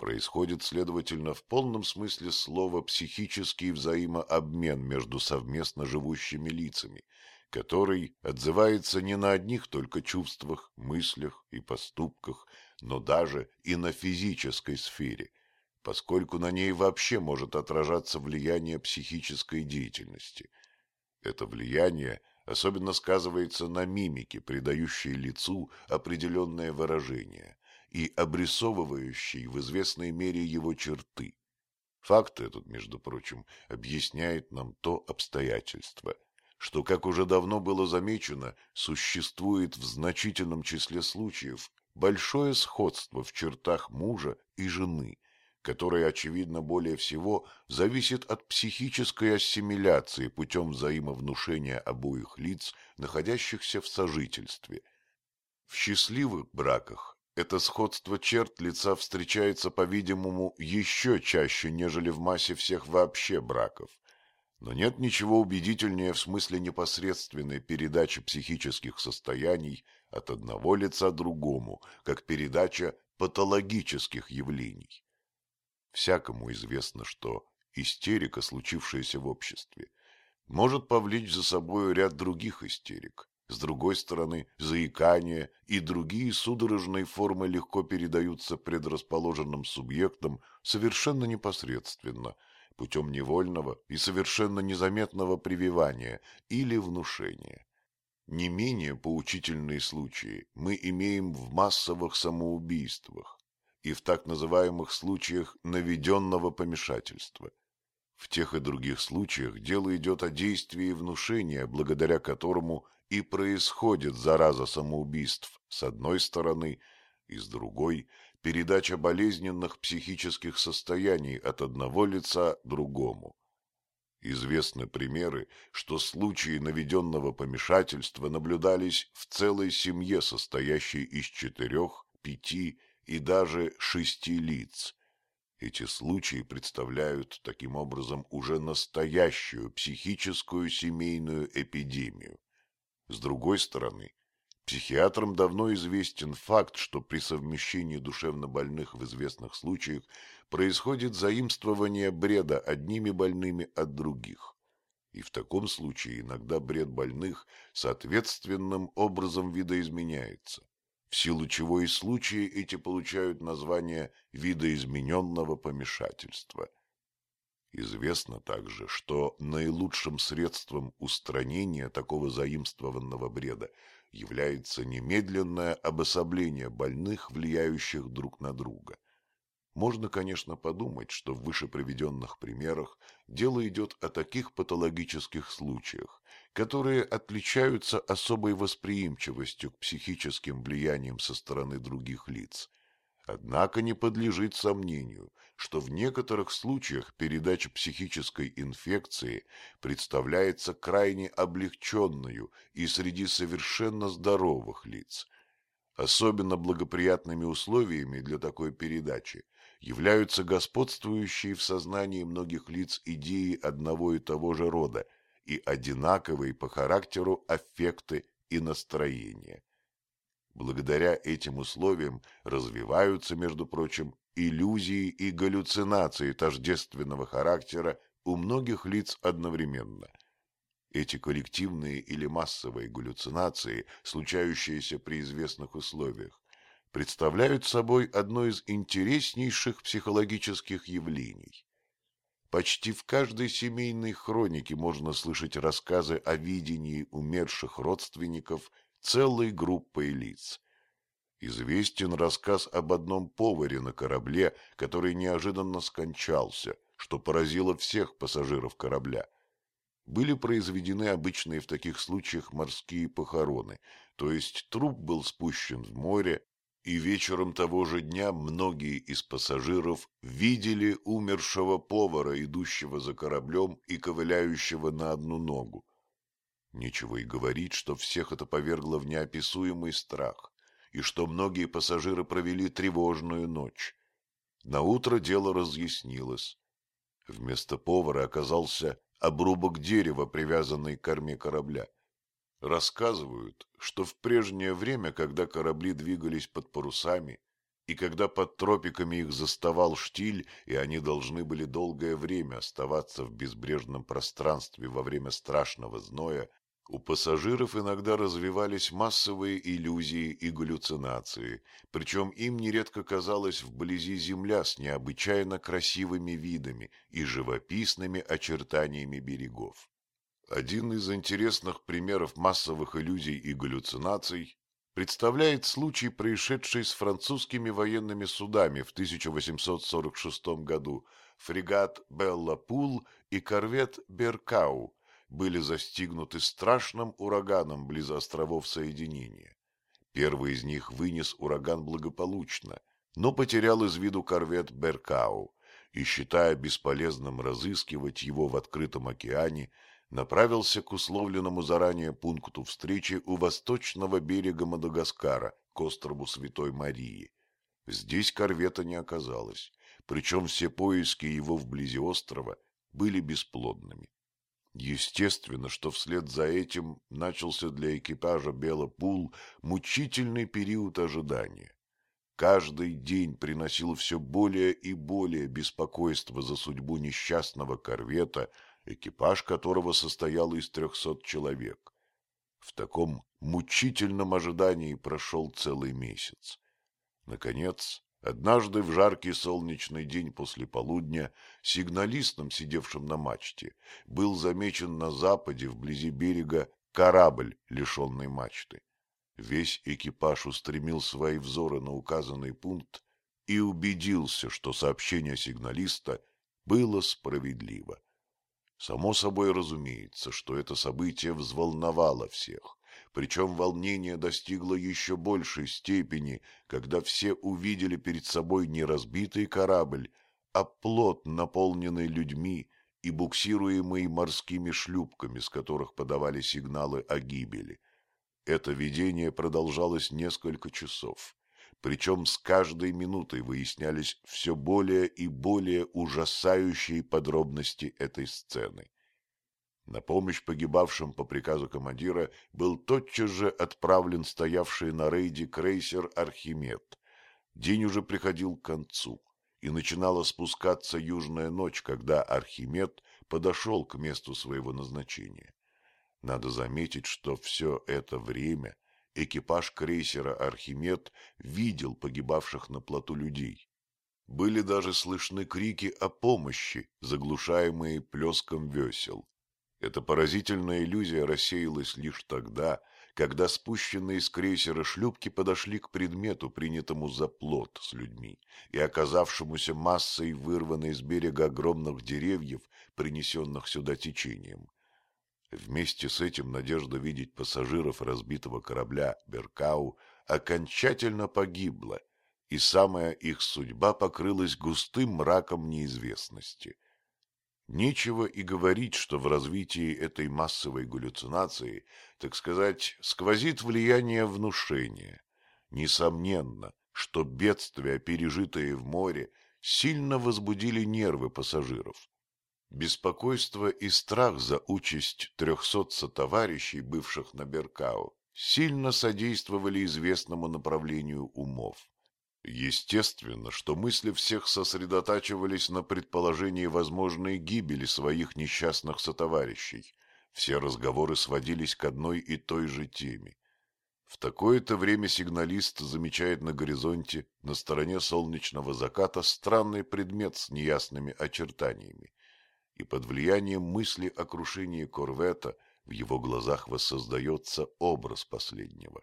Происходит, следовательно, в полном смысле слова психический взаимообмен между совместно живущими лицами, который отзывается не на одних только чувствах, мыслях и поступках, но даже и на физической сфере, поскольку на ней вообще может отражаться влияние психической деятельности. Это влияние особенно сказывается на мимике, придающей лицу определенное выражение и обрисовывающей в известной мере его черты. Факт этот, между прочим, объясняет нам то обстоятельство, что, как уже давно было замечено, существует в значительном числе случаев большое сходство в чертах мужа и жены, которое, очевидно, более всего зависит от психической ассимиляции путем взаимовнушения обоих лиц, находящихся в сожительстве. В счастливых браках это сходство черт лица встречается, по-видимому, еще чаще, нежели в массе всех вообще браков. Но нет ничего убедительнее в смысле непосредственной передачи психических состояний от одного лица другому, как передача патологических явлений. Всякому известно, что истерика, случившаяся в обществе, может повлечь за собой ряд других истерик, с другой стороны, заикание и другие судорожные формы легко передаются предрасположенным субъектам совершенно непосредственно, путем невольного и совершенно незаметного прививания или внушения. Не менее поучительные случаи мы имеем в массовых самоубийствах и в так называемых случаях наведенного помешательства. В тех и других случаях дело идет о действии внушения, благодаря которому и происходит зараза самоубийств с одной стороны, и с другой – передача болезненных психических состояний от одного лица другому. Известны примеры, что случаи наведенного помешательства наблюдались в целой семье, состоящей из четырех, пяти и даже шести лиц. Эти случаи представляют, таким образом, уже настоящую психическую семейную эпидемию. С другой стороны, психиатрам давно известен факт, что при совмещении душевнобольных в известных случаях происходит заимствование бреда одними больными от других. И в таком случае иногда бред больных соответственным образом видоизменяется, в силу чего и случаи эти получают название видоизмененного помешательства – Известно также, что наилучшим средством устранения такого заимствованного бреда является немедленное обособление больных, влияющих друг на друга. Можно, конечно, подумать, что в выше приведенных примерах дело идет о таких патологических случаях, которые отличаются особой восприимчивостью к психическим влияниям со стороны других лиц – Однако не подлежит сомнению, что в некоторых случаях передача психической инфекции представляется крайне облегченную и среди совершенно здоровых лиц. Особенно благоприятными условиями для такой передачи являются господствующие в сознании многих лиц идеи одного и того же рода и одинаковые по характеру аффекты и настроения. Благодаря этим условиям развиваются, между прочим, иллюзии и галлюцинации тождественного характера у многих лиц одновременно. Эти коллективные или массовые галлюцинации, случающиеся при известных условиях, представляют собой одно из интереснейших психологических явлений. Почти в каждой семейной хронике можно слышать рассказы о видении умерших родственников целой группой лиц. Известен рассказ об одном поваре на корабле, который неожиданно скончался, что поразило всех пассажиров корабля. Были произведены обычные в таких случаях морские похороны, то есть труп был спущен в море, и вечером того же дня многие из пассажиров видели умершего повара, идущего за кораблем и ковыляющего на одну ногу. Нечего и говорить, что всех это повергло в неописуемый страх, и что многие пассажиры провели тревожную ночь. На утро дело разъяснилось. Вместо повара оказался обрубок дерева, привязанный к корме корабля. Рассказывают, что в прежнее время, когда корабли двигались под парусами, и когда под тропиками их заставал штиль, и они должны были долгое время оставаться в безбрежном пространстве во время страшного зноя, у пассажиров иногда развивались массовые иллюзии и галлюцинации, причем им нередко казалась вблизи земля с необычайно красивыми видами и живописными очертаниями берегов. Один из интересных примеров массовых иллюзий и галлюцинаций представляет случай, происшедший с французскими военными судами в 1846 году. Фрегат «Белла Пул» и корвет «Беркау» были застигнуты страшным ураганом близ островов Соединения. Первый из них вынес ураган благополучно, но потерял из виду корвет «Беркау» и, считая бесполезным разыскивать его в открытом океане, направился к условленному заранее пункту встречи у восточного берега Мадагаскара, к острову Святой Марии. Здесь корвета не оказалось, причем все поиски его вблизи острова были бесплодными. Естественно, что вслед за этим начался для экипажа Белопул мучительный период ожидания. Каждый день приносил все более и более беспокойства за судьбу несчастного корвета – экипаж которого состоял из трехсот человек. В таком мучительном ожидании прошел целый месяц. Наконец, однажды в жаркий солнечный день после полудня сигналистом, сидевшим на мачте, был замечен на западе, вблизи берега, корабль, лишенный мачты. Весь экипаж устремил свои взоры на указанный пункт и убедился, что сообщение сигналиста было справедливо. Само собой разумеется, что это событие взволновало всех, причем волнение достигло еще большей степени, когда все увидели перед собой не разбитый корабль, а плот, наполненный людьми и буксируемый морскими шлюпками, с которых подавали сигналы о гибели. Это видение продолжалось несколько часов причем с каждой минутой выяснялись все более и более ужасающие подробности этой сцены. На помощь погибавшим по приказу командира был тотчас же отправлен стоявший на рейде крейсер «Архимед». День уже приходил к концу, и начинала спускаться южная ночь, когда Архимед подошел к месту своего назначения. Надо заметить, что все это время экипаж крейсера «Архимед» видел погибавших на плоту людей. Были даже слышны крики о помощи, заглушаемые плеском весел. Эта поразительная иллюзия рассеялась лишь тогда, когда спущенные с крейсера шлюпки подошли к предмету, принятому за плот с людьми, и оказавшемуся массой вырванной с берега огромных деревьев, принесенных сюда течением. Вместе с этим надежда видеть пассажиров разбитого корабля «Беркау» окончательно погибла, и самая их судьба покрылась густым мраком неизвестности. Нечего и говорить, что в развитии этой массовой галлюцинации, так сказать, сквозит влияние внушения. Несомненно, что бедствия, пережитые в море, сильно возбудили нервы пассажиров. Беспокойство и страх за участь трехсот сотоварищей, бывших на Беркау, сильно содействовали известному направлению умов. Естественно, что мысли всех сосредотачивались на предположении возможной гибели своих несчастных сотоварищей. Все разговоры сводились к одной и той же теме. В такое-то время сигналист замечает на горизонте, на стороне солнечного заката, странный предмет с неясными очертаниями и под влиянием мысли о крушении корвета в его глазах воссоздается образ последнего.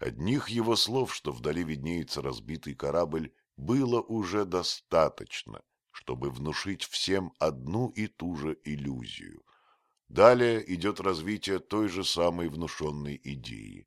Одних его слов, что вдали виднеется разбитый корабль, было уже достаточно, чтобы внушить всем одну и ту же иллюзию. Далее идет развитие той же самой внушенной идеи.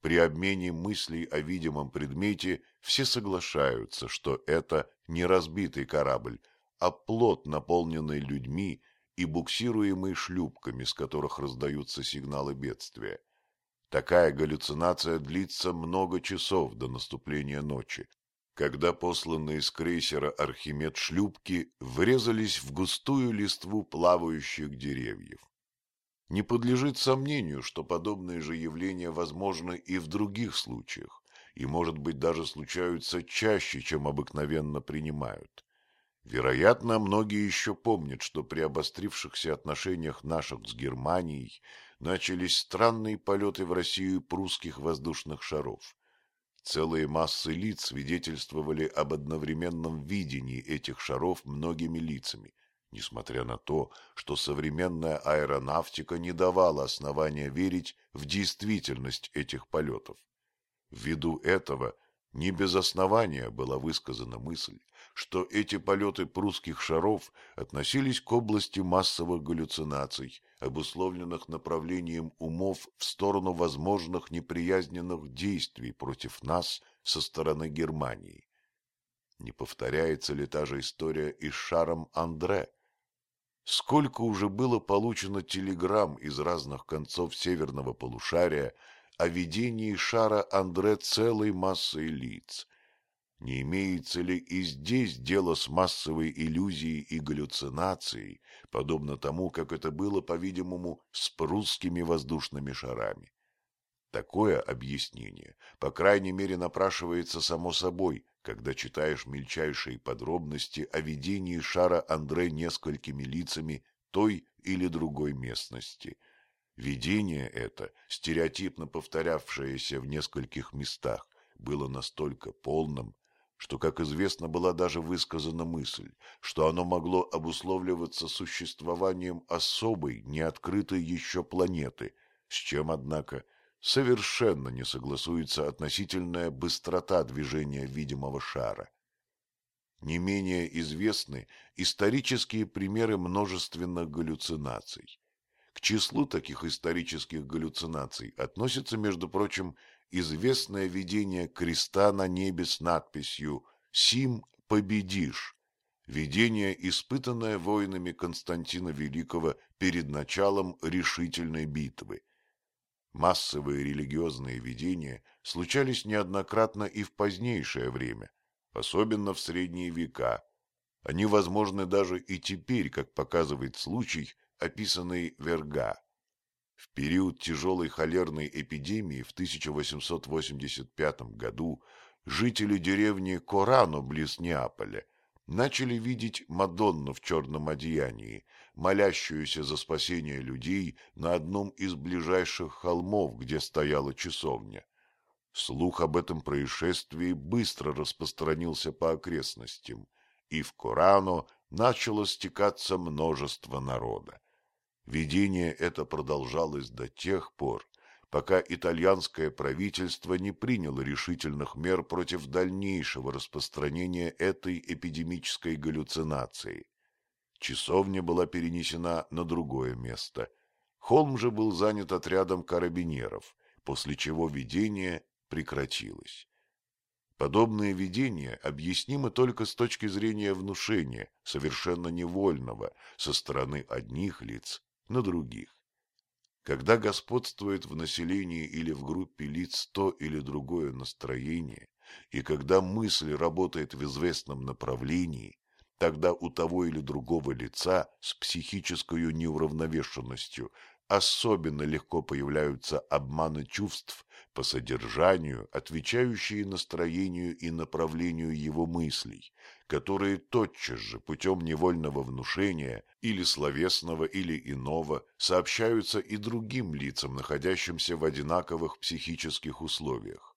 При обмене мыслей о видимом предмете все соглашаются, что это не разбитый корабль, а плот, наполненный людьми и буксируемый шлюпками, с которых раздаются сигналы бедствия. Такая галлюцинация длится много часов до наступления ночи, когда посланные с крейсера Архимед шлюпки врезались в густую листву плавающих деревьев. Не подлежит сомнению, что подобные же явления возможны и в других случаях, и, может быть, даже случаются чаще, чем обыкновенно принимают. Вероятно, многие еще помнят, что при обострившихся отношениях наших с Германией начались странные полеты в Россию прусских воздушных шаров. Целые массы лиц свидетельствовали об одновременном видении этих шаров многими лицами, несмотря на то, что современная аэронавтика не давала основания верить в действительность этих полетов. Ввиду этого не без основания была высказана мысль, что эти полеты прусских шаров относились к области массовых галлюцинаций, обусловленных направлением умов в сторону возможных неприязненных действий против нас со стороны Германии. Не повторяется ли та же история и с шаром Андре? Сколько уже было получено телеграмм из разных концов северного полушария о видении шара Андре целой массой лиц. Не имеется ли и здесь дело с массовой иллюзией и галлюцинацией, подобно тому, как это было, по-видимому, с прусскими воздушными шарами? Такое объяснение, по крайней мере, напрашивается само собой, когда читаешь мельчайшие подробности о видении шара Андре несколькими лицами той или другой местности – Видение это, стереотипно повторявшееся в нескольких местах, было настолько полным, что, как известно, была даже высказана мысль, что оно могло обусловливаться существованием особой, неоткрытой еще планеты, с чем, однако, совершенно не согласуется относительная быстрота движения видимого шара. Не менее известны исторические примеры множественных галлюцинаций. К числу таких исторических галлюцинаций относится, между прочим, известное видение креста на небе с надписью «Сим победишь», видение, испытанное воинами Константина Великого перед началом решительной битвы. Массовые религиозные видения случались неоднократно и в позднейшее время, особенно в средние века. Они возможны даже и теперь, как показывает случай, описанный Верга. В период тяжелой холерной эпидемии в 1885 году жители деревни Корано близ Неаполя начали видеть Мадонну в черном одеянии, молящуюся за спасение людей на одном из ближайших холмов, где стояла часовня. Слух об этом происшествии быстро распространился по окрестностям, и в Корано начало стекаться множество народа. Видение это продолжалось до тех пор, пока итальянское правительство не приняло решительных мер против дальнейшего распространения этой эпидемической галлюцинации. Часовня была перенесена на другое место. Холм же был занят отрядом карабинеров, после чего видение прекратилось. Подобные видения объяснимы только с точки зрения внушения, совершенно невольного, со стороны одних лиц на других. Когда господствует в населении или в группе лиц то или другое настроение, и когда мысль работает в известном направлении, тогда у того или другого лица с психической неуравновешенностью особенно легко появляются обманы чувств по содержанию, отвечающие настроению и направлению его мыслей, которые тотчас же путем невольного внушения или словесного или иного сообщаются и другим лицам, находящимся в одинаковых психических условиях.